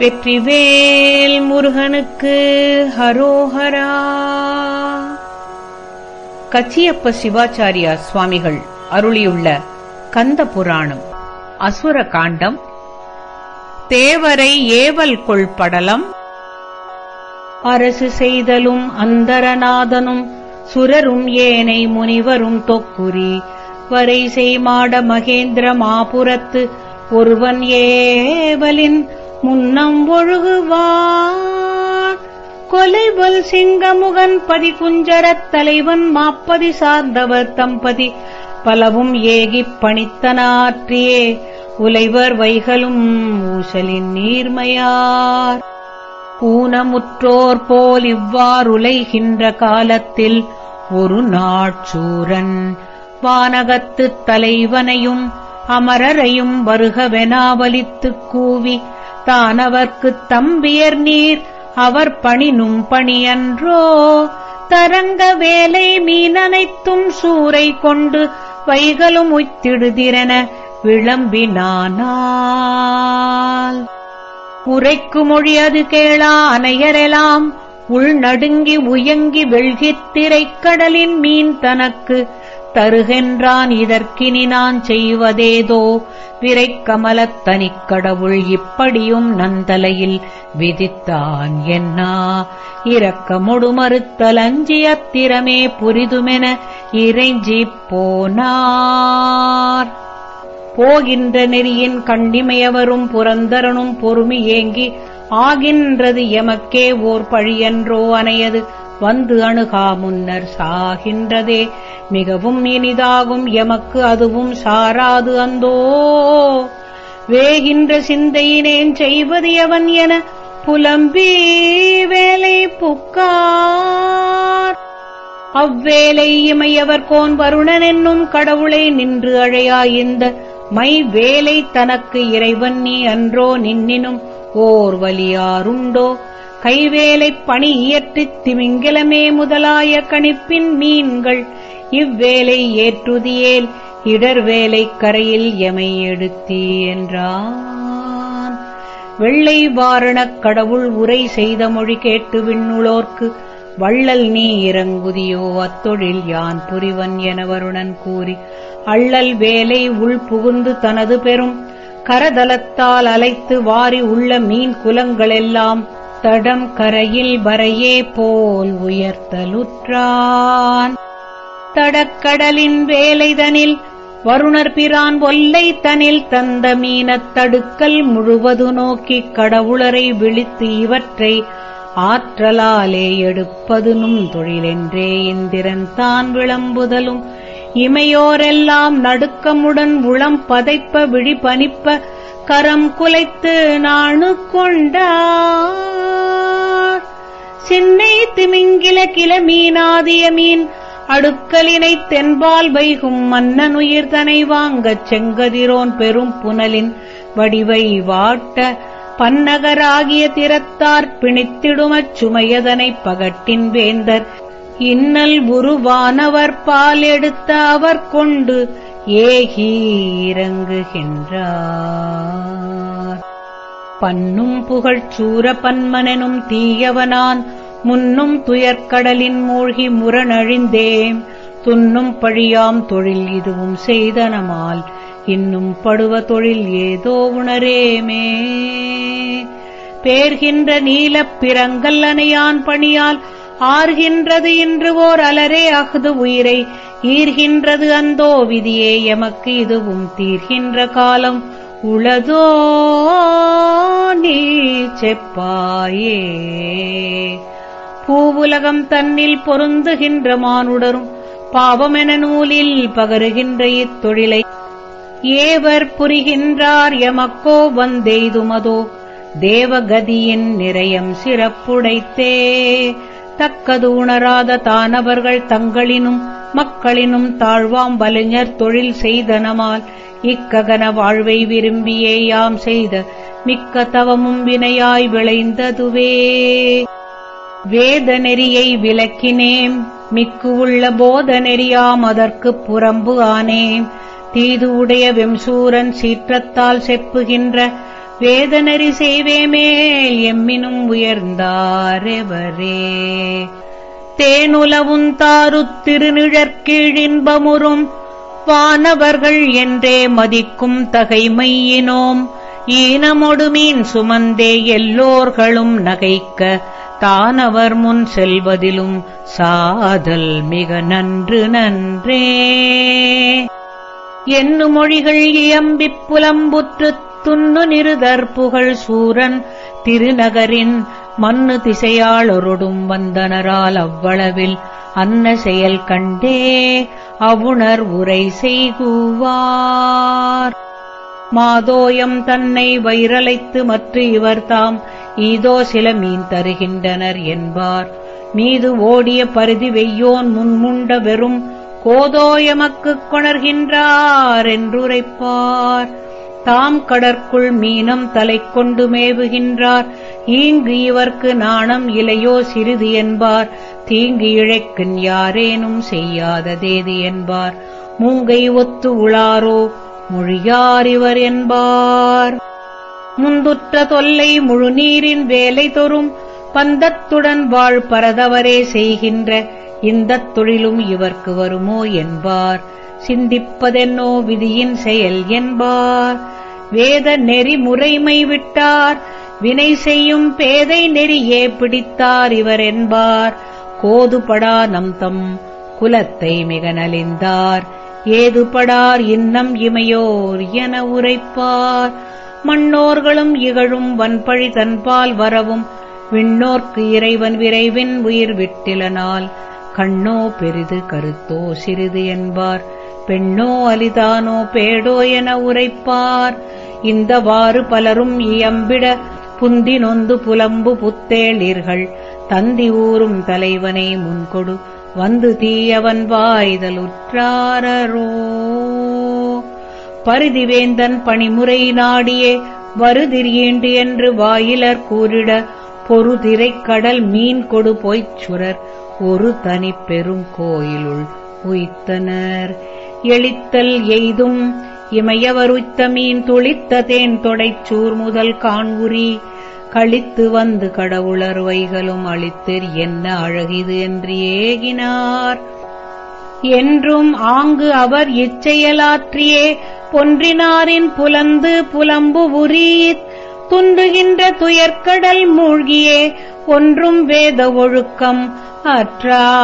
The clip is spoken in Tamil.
வெற்றிவேல் முருகனுக்கு ஹரோஹரா. கச்சியப்ப சிவாச்சாரியா சுவாமிகள் அருளியுள்ள கந்த புராணம் அசுர காண்டம் தேவரை ஏவல் கொள் படலம் அரசு செய்தலும் அந்தரநாதனும் சுரரும் ஏனை முனிவரும் தொக்குரி வரை செய்மாட மகேந்திர மாபுரத்து ஒருவன் ஏவலின் முன்னம் ஒழுகுவான் கொலைவல் சிங்கமுகன் பதி குஞ்சரத் தலைவன் மாப்பதி சார்ந்தவர் தம்பதி. பலவும் ஏகிப் பணித்தனாற்றியே. உலைவர் வைகளும் ஊசலின் நீர்மையார். ஊனமுற்றோர் போல் இவ்வாறுலைகின்ற காலத்தில் ஒரு நாட்சூரன். வானகத்துத் தலைவனையும் அமரரையும் வருகவெனாவலித்துக் கூவி தானவர்க்குத் தம்பியர் நீர் அவர் பணினும் பணியன்றோ. தரங்க வேலை மீனனைத்தும் சூறை கொண்டு வைகளும் உய்த்திடுதிரென விளம்பினானால். உரைக்கு மொழியது கேளா அனையரெலாம் உள்நடுங்கி உயங்கி வெள்கித் திரைக்கடலின் மீன் தனக்கு தருகென்றான் இதற்கினி நான் செய்வதேதோ? விரைக்கமலத் தனிக்கடவுள் இப்படியும் நந்தலையில் விதித்தான் என்னா? இரக்கமொடு மறுத்தல் அஞ்சியத்திரமே புரிதுமென இறைஞ்சிப் போனார். போகின்ற நெறியின் கண்டிமையவரும் புரந்தரனும் பொறுமி ஏங்கி ஆகின்றது எமக்கே ஓர் பழியன்றோ அனையது வந்து அணுகா முன்னர் சாகின்றதே. மிகவும் இனிதாகும் எமக்கு அதுவும் சாராது அந்தோ. வேகின்ற சிந்தையினேன் செய்வது எவன் என புலம்பி வேலை புக்கார். அவ்வேலை இமையவர் கோன் வருணன் என்னும் கடவுளை நின்று அழையா இந்த மை வேலை தனக்கு இறைவன் நீ அன்றோ நின்னினும் ஓர் வலியாருண்டோ. கைவேலைப் பணி இயற்றித் திமிங்கிலமே முதலாய கணிப்பின் மீன்கள். இவ்வேலை ஏற்றுதியேல் இடர்வேலைக் கரையில் எமை எடுத்தி என்றான். வெள்ளை வாரணக் கடவுள் உரை செய்த மொழி கேட்டு விண்ணுளோர்க்கு வள்ளல் நீ இறங்குதியோ அத்தொழில் யான் புரிவன் என வருணன் கூறி அள்ளல் வேலை உள் புகுந்து தனது பெரும் கரதலத்தால் அலைத்து வாரி உள்ள மீன் குலங்களெல்லாம் தடம் கரையில் வரையே போல் உயர்த்தலுற்றான். தடக்கடலின் வேலைதனில் வருணர் பிரான் ஒல்லை தனில் தந்த மீனத் தடுக்கல் முழுவது நோக்கிக் கடவுளரை விழித்து இவற்றை ஆற்றலாலே எடுப்பதுனும் தொழிலென்றே இந்திரன் தான் விளம்புதலும். இமையோரெல்லாம் நடுக்கமுடன் உளம் பதைப்ப விழிபனிப்ப கரம் குலைத்து நாணு கொண்டார் சின்னை திமிங்கில கிள மீனாதிய மீன் அடுக்கலினைத் தென்பால் வைகும் மன்னனுயிர் தனை வாங்கச் செங்கதிரோன் பெரும் புனலின் வடிவை வாட்ட பன்னகராகிய திறத்தார் பிணித்திடுமச் சுமையதனைப் பகட்டின் வேந்தர். இன்னல் உருவானவர் பால் எடுத்த அவர் கொண்டு ஏகி இறங்குகின்றார். பன்னும் புகழ் சூர பன்மனெனும் தீயவனான். முன்னும் துயர்க்கடலின் மூழ்கி முரணழிந்தேம் துன்னும் பழியாம் தொழில் இதுவும் செய்தனமால். இன்னும் படுவ தொழில் ஏதோ உணரேமே. பேர்கின்ற நீலப் பிறங்கல் அணையான் பணியால் ஆர்கின்றது இன்று ஓர் அலரே அஃது உயிரை. ஈர்கின்றது அந்தோ விதியே எமக்கு இதுவும் தீர்கின்ற காலம். உளதோ நீ செப்பாயே. பூவுலகம் தன்னில் பொருந்துகின்ற மானுடரும் பாவமென நூலில் பகருகின்ற இத்தொழிலை ஏவர் புரிகின்றார் எமக்கோ வந்தெய்துமதோ தேவகதியின் நிறையம் சிறப்புடைத்தே. தக்கது உணராத தானவர்கள் தங்களினும் மக்களினும் தாழ்வாம் வலிஞர் தொழில் செய்தனமால் இக்ககன வாழ்வை விரும்பியே யாம் செய்த மிக்க தவமும் வினையாய் விளைந்ததுவே. வேத நெறியை விளக்கினேம் மிக்கு உள்ள போத நெறியாம் அதற்குப் புறம்பு ஆனேம் தீது உடைய வெம்சூரன் சீற்றத்தால் செப்புகின்ற வேதனரி செய்வேமேல் எம்மினும் உயர்ந்தாரெவரே. தேனுலவும் தாருத் திருநிழற்கீழின்பமுறும் வானவர்கள் என்றே மதிக்கும் தகைமையினோம். ஈனமொடு மீன் சுமந்தே எல்லோர்களும் நகைக்க தானவர் முன் செல்வதிலும் சாதல் மிக நன்று நன்றே. என்னு மொழிகள் இயம்பிப் புலம்புற்று துண்ணு நிறுதற் புகழ் சூரன் திருநகரின் மண்ணு திசையாளொருடும் வந்தனரால் அவ்வளவில் அன்ன செயல் கண்டே அவுணர் உரை செய்குவார். மாதோயம் தன்னை வைரலைத்து மற்ற இவர்தாம். ஈதோ சில மீன் தருகின்றனர் என்பார். மீது ஓடிய பருதி வெய்யோன் முன்முண்ட வெறும் கோதோயமக்குக் கொணர்கின்றார் என்றுரைப்பார். தாம் கடற்குள் மீனம் தலை கொண்டு மேவுகின்றார். ஈங்கு இவர்க்கு நாணம் இலையோ சிறிது என்பார். தீங்கு இழைக்கின் யாரேனும் செய்யாததேது என்பார். மூங்கை ஒத்து உளாரோ மொழியாரிவர் என்பார். முந்துற்ற தொல்லை முழுநீரின் வேலை தொறும் பந்தத்துடன் வாழ் பரதவரே செய்கின்ற இந்தத் தொழிலும் இவர்க்கு வருமோ என்பார். சிந்திப்பதென்னோ விதியின் செயல் என்பார். வேத நெறி முறைமை விட்டார். வினை செய்யும் பேதை நெறியே பிடித்தார் இவர் என்பார். கோதுபடா நம் தம் குலத்தை மிக நலிந்தார். ஏதுபடார் இன்னம் இமையோர் என உரைப்பார். மண்ணோர்களும் இகழும் வன்பழி தன்பால் வரவும் விண்ணோர்க்கு இறைவன் விரைவின் உயிர் விட்டிலனால். கண்ணோ பெரிது கருத்தோ சிறிது என்பார். பெண்ணோ அலிதானோ பேடோ என உரைப்பார். இந்தவாறு பலரும் இயம்பிட புந்தி நொந்து புலம்பு புத்தேளீர்கள். தந்தி ஊறும் தலைவனை முன்கொடு வந்து தீயவன் வாய்தலுற்றாரோ பரிதிவேந்தன் பணிமுறை நாடியே வருதிரியேண்டு என்று வாயிலர் கூறிட பொறுதிரைக் கடல் மீன் கொடு போய்ச் சுரர். ஒரு தனி பெரும் கோயிலுள் உய்த்தனர். எளித்தல் எய்தும் இமையவருத்த மீன் துளித்த தேன் தொடைச்சூர் முதல் காண்குறி கழித்து வந்து கடவுளர் வைகளும் அளித்தர். என்ன அழகிது என்று ஏகினார். என்றும் ஆங்கு அவர் இச்செயலாற்றியே. பொன்றினாரின் புலந்து புலம்பு உரீத். துண்டுகின்ற துயர்க்கடல் மூழ்கியே. ஒன்றும் வேத ஒழுக்கம் அற்றாரரோ.